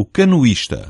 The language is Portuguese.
o canoísta.